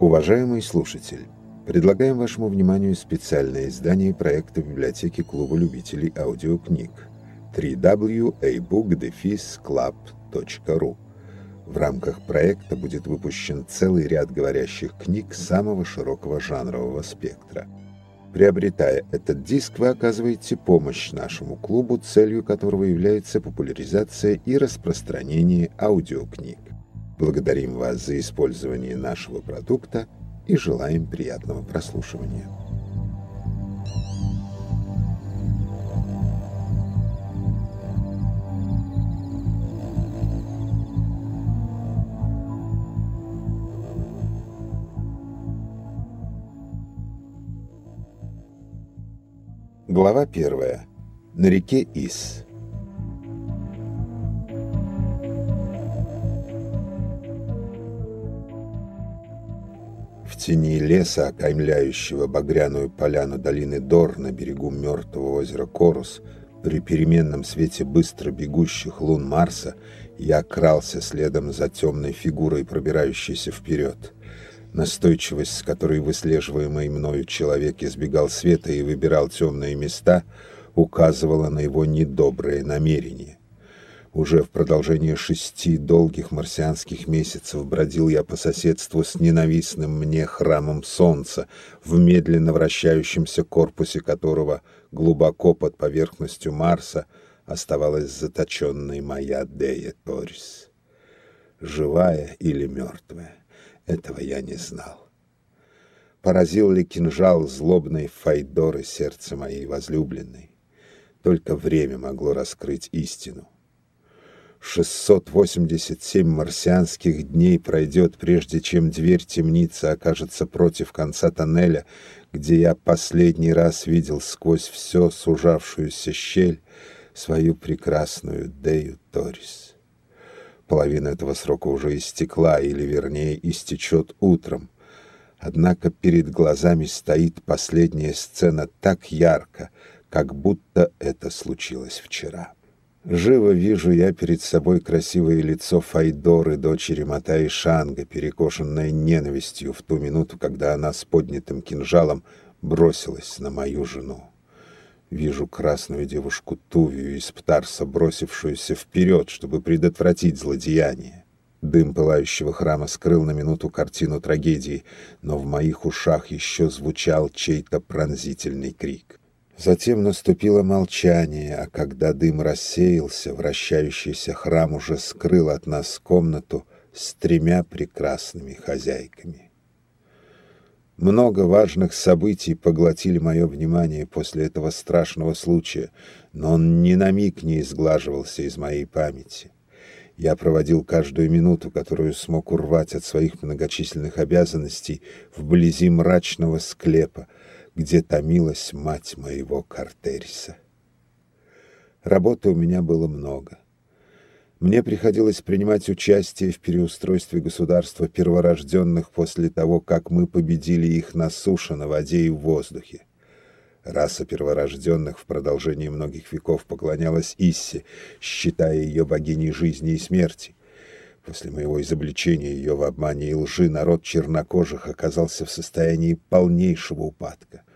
Уважаемый слушатель, предлагаем вашему вниманию специальное издание проекта библиотеки Клуба любителей аудиокниг www.abookdefisclub.ru В рамках проекта будет выпущен целый ряд говорящих книг самого широкого жанрового спектра. Приобретая этот диск, вы оказываете помощь нашему клубу, целью которого является популяризация и распространение аудиокниг. Благодарим вас за использование нашего продукта и желаем приятного прослушивания. Глава первая. На реке Ис. Тени леса, окаймляющего багряную поляну долины Дор на берегу мертвого озера Корус, при переменном свете быстро бегущих лун Марса, я крался следом за темной фигурой, пробирающейся вперед. Настойчивость, с которой выслеживаемый мною человек избегал света и выбирал темные места, указывала на его недобрые намерения. Уже в продолжение шести долгих марсианских месяцев бродил я по соседству с ненавистным мне храмом солнца, в медленно вращающемся корпусе которого глубоко под поверхностью Марса оставалась заточенной моя Дея Торис. Живая или мертвая, этого я не знал. Поразил ли кинжал злобной Файдоры сердце моей возлюбленной? Только время могло раскрыть истину. 687 марсианских дней пройдет, прежде чем дверь темницы окажется против конца тоннеля, где я последний раз видел сквозь все сужавшуюся щель свою прекрасную Дею Торис. Половина этого срока уже истекла, или, вернее, истечет утром. Однако перед глазами стоит последняя сцена так ярко, как будто это случилось вчера. Живо вижу я перед собой красивое лицо Файдоры, дочери Матай Шанга, перекошенное ненавистью в ту минуту, когда она с поднятым кинжалом бросилась на мою жену. Вижу красную девушку Тувию из Птарса, бросившуюся вперед, чтобы предотвратить злодеяние. Дым пылающего храма скрыл на минуту картину трагедии, но в моих ушах еще звучал чей-то пронзительный крик. Затем наступило молчание, а когда дым рассеялся, вращающийся храм уже скрыл от нас комнату с тремя прекрасными хозяйками. Много важных событий поглотили мое внимание после этого страшного случая, но он ни на миг не изглаживался из моей памяти. Я проводил каждую минуту, которую смог урвать от своих многочисленных обязанностей, вблизи мрачного склепа, где томилась мать моего Картериса. Работы у меня было много. Мне приходилось принимать участие в переустройстве государства перворожденных после того, как мы победили их на суше, на воде и в воздухе. Раса перворожденных в продолжении многих веков поклонялась Иссе, считая ее богиней жизни и смерти. После моего изобличения ее в обмане и лжи народ чернокожих оказался в состоянии полнейшего упадка.